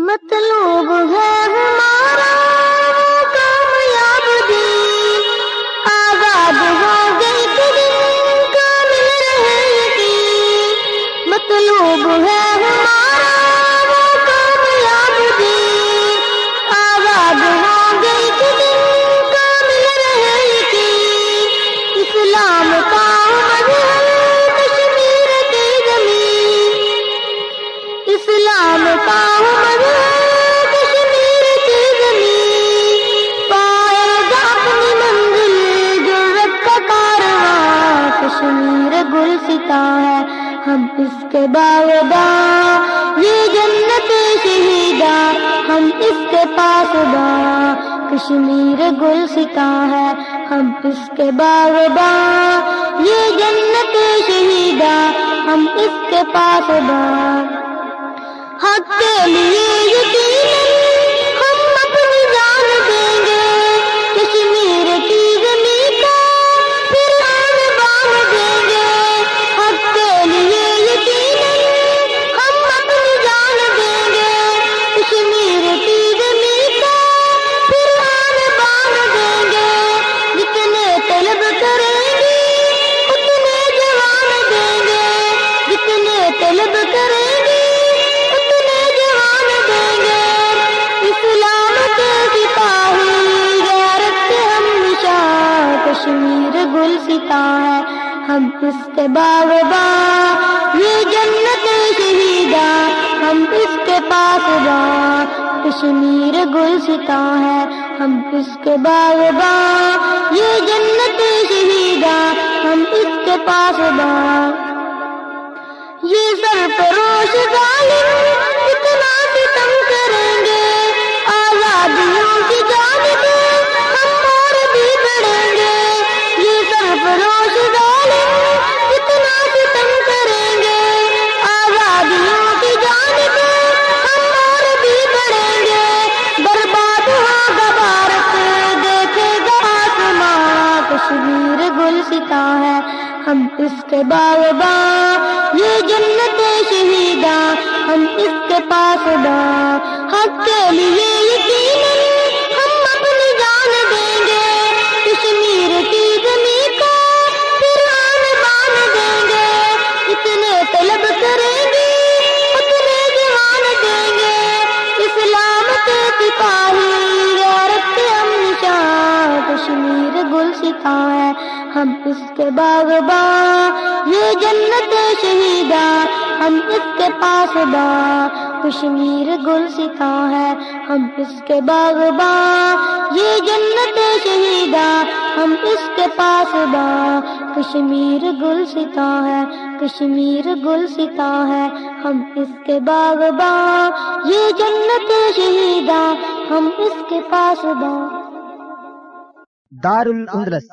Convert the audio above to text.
مطلوب ہے ہمارا کامیاب دین آزاد ہو گئی دن کامل رہے یقین مطلوب ہے ہم اس کے باغباں یہ جنت شہیدہ ہم اس کے پاس کشمیر گل ستا ہے، ہم اس کے باغباں یہ جنت شہیدہ ہم اس کے پاس حق کے لیے یقیناً گل ہے۔ ہم اس کے باغباں یہ جنت شہیدہ ہم اس کے پاس کشمیر گل ستا ہے۔ ہم اس کے باغباں یہ جنت شہیدہ ہم اس کے پاس یہ سرفروش ظالم ہم اس کے باغباں یہ جنت شہیدہ ہم اس کے پاس حق کے لیے کشمیر گل ستا ہے ہم اس کے باغباں یہ جنت شہیدہ ہم اس کے پاس کشمیر گل ستا ہے ہم اس کے باغباں یہ جنت شہیدہ ہم اس کے پاس کشمیر گل ستا ہے کشمیر گل ستا ہے ہم اس کے باغباں یہ جنت شہیدہ ہم اس کے پاس دار الاندلس